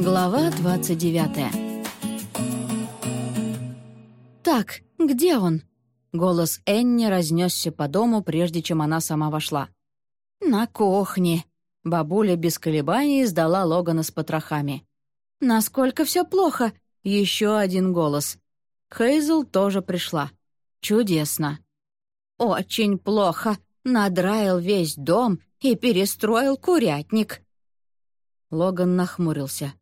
Глава 29 «Так, где он?» Голос Энни разнесся по дому, прежде чем она сама вошла. «На кухне». Бабуля без колебаний сдала Логана с потрохами. «Насколько все плохо?» Еще один голос. Хейзл тоже пришла. «Чудесно». «Очень плохо. Надраил весь дом и перестроил курятник». Логан нахмурился.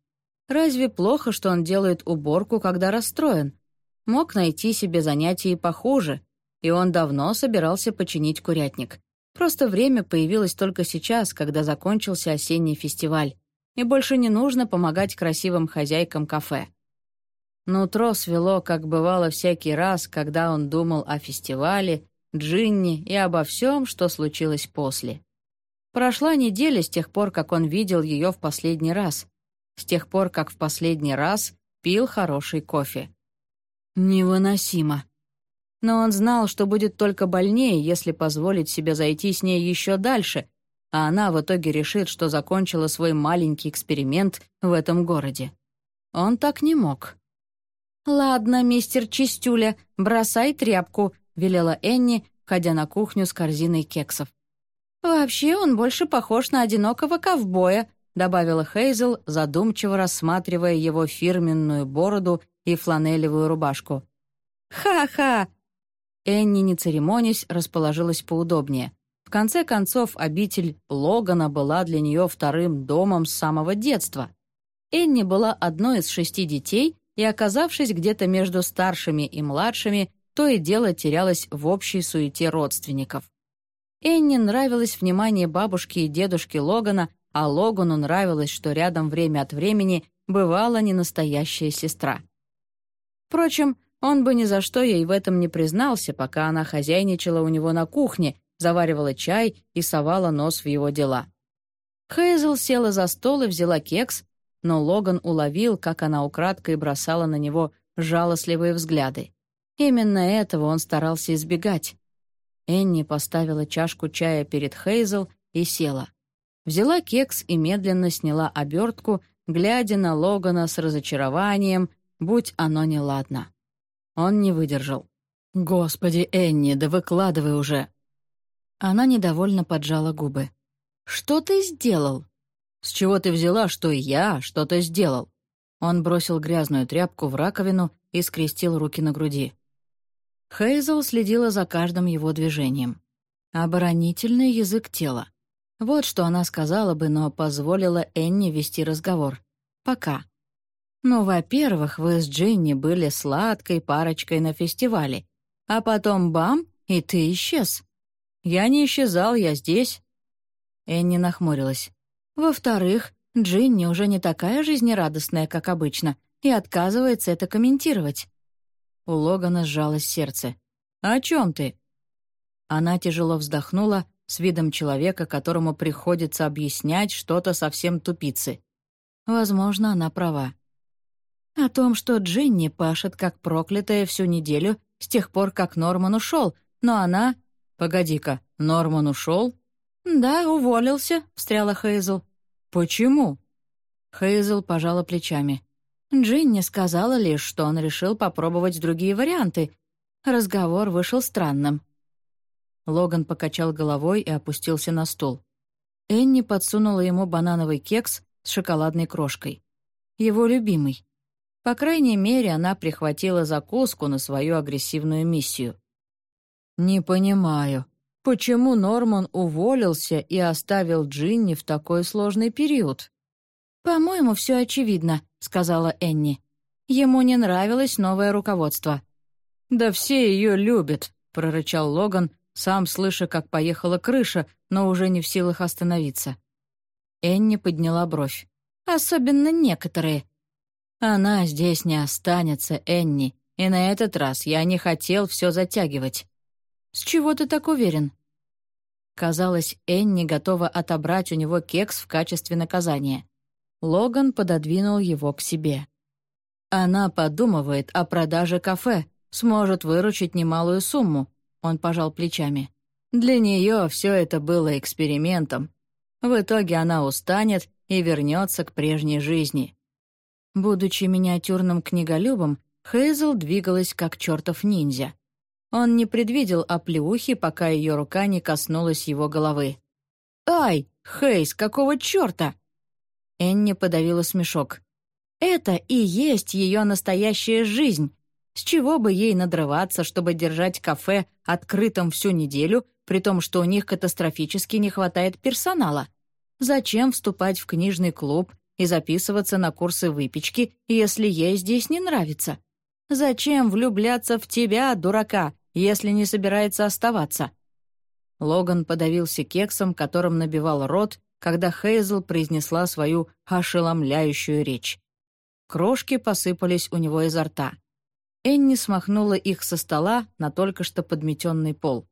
Разве плохо, что он делает уборку, когда расстроен? Мог найти себе занятие и похуже, и он давно собирался починить курятник. Просто время появилось только сейчас, когда закончился осенний фестиваль, и больше не нужно помогать красивым хозяйкам кафе. Нутро свело, как бывало всякий раз, когда он думал о фестивале, Джинни и обо всем, что случилось после. Прошла неделя с тех пор, как он видел ее в последний раз, с тех пор, как в последний раз пил хороший кофе. Невыносимо. Но он знал, что будет только больнее, если позволить себе зайти с ней еще дальше, а она в итоге решит, что закончила свой маленький эксперимент в этом городе. Он так не мог. «Ладно, мистер Чистюля, бросай тряпку», — велела Энни, ходя на кухню с корзиной кексов. «Вообще он больше похож на одинокого ковбоя», — добавила Хейзел, задумчиво рассматривая его фирменную бороду и фланелевую рубашку. «Ха-ха!» Энни, не церемонясь, расположилась поудобнее. В конце концов, обитель Логана была для нее вторым домом с самого детства. Энни была одной из шести детей и, оказавшись где-то между старшими и младшими, то и дело терялась в общей суете родственников. Энни нравилось внимание бабушки и дедушки Логана, а Логану нравилось, что рядом время от времени бывала ненастоящая сестра. Впрочем, он бы ни за что ей в этом не признался, пока она хозяйничала у него на кухне, заваривала чай и совала нос в его дела. Хейзел села за стол и взяла кекс, но Логан уловил, как она украдкой бросала на него жалостливые взгляды. Именно этого он старался избегать. Энни поставила чашку чая перед Хейзел и села. Взяла кекс и медленно сняла обертку, глядя на Логана с разочарованием, будь оно неладно. Он не выдержал. «Господи, Энни, да выкладывай уже!» Она недовольно поджала губы. «Что ты сделал?» «С чего ты взяла, что я что-то сделал?» Он бросил грязную тряпку в раковину и скрестил руки на груди. Хейзел следила за каждым его движением. Оборонительный язык тела. Вот что она сказала бы, но позволила Энни вести разговор. Пока. Ну, во-первых, вы с Джинни были сладкой парочкой на фестивале, а потом бам, и ты исчез. Я не исчезал, я здесь. Энни нахмурилась. Во-вторых, Джинни уже не такая жизнерадостная, как обычно, и отказывается это комментировать. У Логана сжалось сердце. «О чем ты?» Она тяжело вздохнула с видом человека, которому приходится объяснять что-то совсем тупицы. Возможно, она права. О том, что Джинни пашет как проклятая всю неделю с тех пор, как Норман ушел, но она... «Погоди-ка, Норман ушел?» «Да, уволился», — встряла Хейзл. «Почему?» Хейзл пожала плечами. Джинни сказала лишь, что он решил попробовать другие варианты. Разговор вышел странным. Логан покачал головой и опустился на стул. Энни подсунула ему банановый кекс с шоколадной крошкой. Его любимый. По крайней мере, она прихватила закуску на свою агрессивную миссию. «Не понимаю, почему Норман уволился и оставил Джинни в такой сложный период?» «По-моему, все очевидно», — сказала Энни. Ему не нравилось новое руководство. «Да все ее любят», — прорычал Логан, сам слыша, как поехала крыша, но уже не в силах остановиться. Энни подняла бровь. «Особенно некоторые. Она здесь не останется, Энни, и на этот раз я не хотел все затягивать. С чего ты так уверен? Казалось, Энни готова отобрать у него кекс в качестве наказания. Логан пододвинул его к себе. Она подумывает о продаже кафе, сможет выручить немалую сумму. Он пожал плечами. Для нее все это было экспериментом. В итоге она устанет и вернется к прежней жизни. Будучи миниатюрным книголюбом, Хейзел двигалась как чертов ниндзя. Он не предвидел оплеухи, пока ее рука не коснулась его головы. «Ай, Хейз, какого черта?» Энни подавила смешок. «Это и есть ее настоящая жизнь. С чего бы ей надрываться, чтобы держать кафе открытым всю неделю, при том, что у них катастрофически не хватает персонала? Зачем вступать в книжный клуб и записываться на курсы выпечки, если ей здесь не нравится? Зачем влюбляться в тебя, дурака, если не собирается оставаться?» Логан подавился кексом, которым набивал рот, когда Хейзл произнесла свою ошеломляющую речь. Крошки посыпались у него изо рта. Энни смахнула их со стола на только что подметенный пол.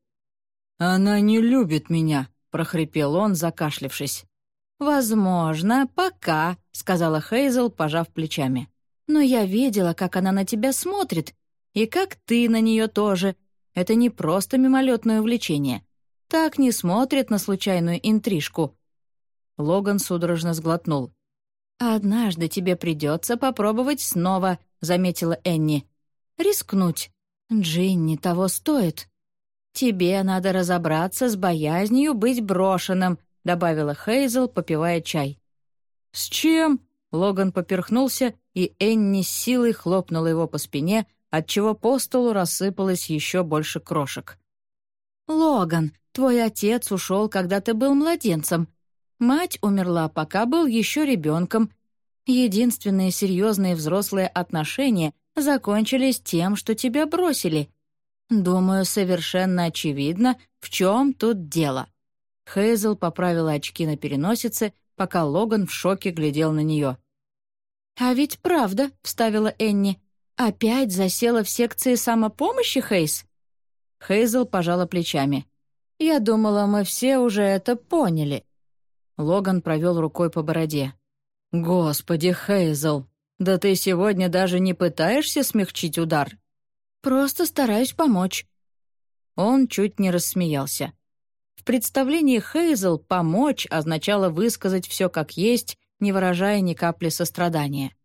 «Она не любит меня», — прохрипел он, закашлившись. «Возможно, пока», — сказала Хейзел, пожав плечами. «Но я видела, как она на тебя смотрит, и как ты на нее тоже. Это не просто мимолетное увлечение. Так не смотрит на случайную интрижку». Логан судорожно сглотнул. «Однажды тебе придется попробовать снова», — заметила Энни. «Рискнуть. Джинни того стоит». «Тебе надо разобраться с боязнью быть брошенным», добавила Хейзел, попивая чай. «С чем?» — Логан поперхнулся, и Энни с силой хлопнула его по спине, отчего по столу рассыпалось еще больше крошек. «Логан, твой отец ушел, когда ты был младенцем. Мать умерла, пока был еще ребенком. Единственные серьезные взрослые отношения закончились тем, что тебя бросили. Думаю, совершенно очевидно, в чем тут дело». Хейзел поправила очки на переносице, пока Логан в шоке глядел на нее. «А ведь правда», — вставила Энни. «Опять засела в секции самопомощи, Хейз?» Хейзел пожала плечами. «Я думала, мы все уже это поняли». Логан провел рукой по бороде. «Господи, Хейзел, да ты сегодня даже не пытаешься смягчить удар?» «Просто стараюсь помочь». Он чуть не рассмеялся. В представлении Хейзел «помочь» означало высказать все как есть, не выражая ни капли сострадания.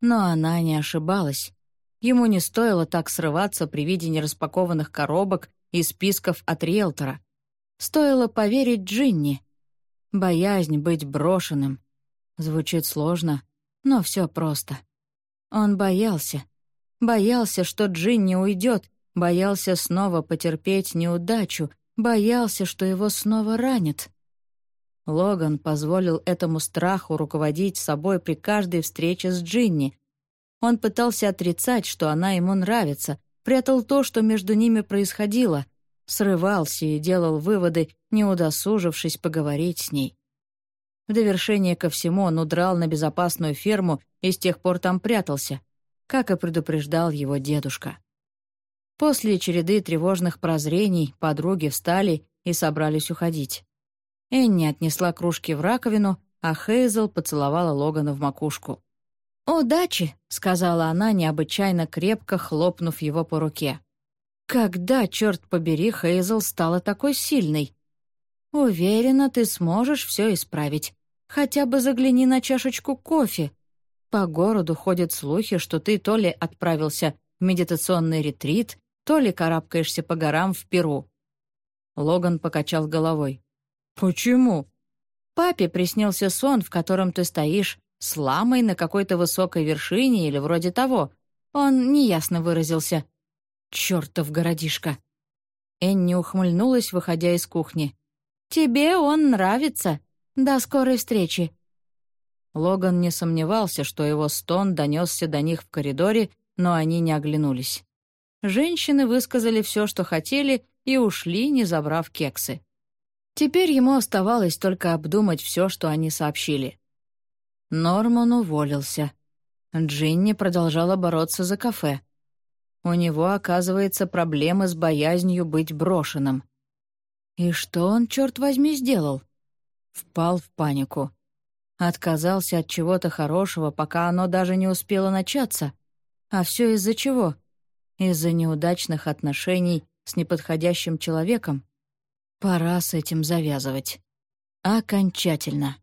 Но она не ошибалась. Ему не стоило так срываться при виде нераспакованных коробок и списков от риэлтора. Стоило поверить Джинни. Боязнь быть брошенным. Звучит сложно, но все просто. Он боялся. Боялся, что Джинни уйдет, боялся снова потерпеть неудачу, Боялся, что его снова ранит. Логан позволил этому страху руководить собой при каждой встрече с Джинни. Он пытался отрицать, что она ему нравится, прятал то, что между ними происходило, срывался и делал выводы, не удосужившись поговорить с ней. В довершение ко всему он удрал на безопасную ферму и с тех пор там прятался, как и предупреждал его дедушка. После череды тревожных прозрений подруги встали и собрались уходить. Энни отнесла кружки в раковину, а Хейзел поцеловала Логана в макушку. «Удачи!» — сказала она, необычайно крепко хлопнув его по руке. «Когда, черт побери, Хейзел стала такой сильной?» «Уверена, ты сможешь все исправить. Хотя бы загляни на чашечку кофе. По городу ходят слухи, что ты то ли отправился в медитационный ретрит, то ли карабкаешься по горам в Перу». Логан покачал головой. «Почему?» «Папе приснился сон, в котором ты стоишь с ламой на какой-то высокой вершине или вроде того. Он неясно выразился. Чёртов городишко!» Энни ухмыльнулась, выходя из кухни. «Тебе он нравится. До скорой встречи». Логан не сомневался, что его стон донесся до них в коридоре, но они не оглянулись. Женщины высказали все, что хотели, и ушли, не забрав кексы. Теперь ему оставалось только обдумать все, что они сообщили. Норман уволился. Джинни продолжала бороться за кафе. У него, оказывается, проблемы с боязнью быть брошенным. И что он, черт возьми, сделал? Впал в панику. Отказался от чего-то хорошего, пока оно даже не успело начаться. А все из-за чего? Из-за неудачных отношений с неподходящим человеком? Пора с этим завязывать. Окончательно.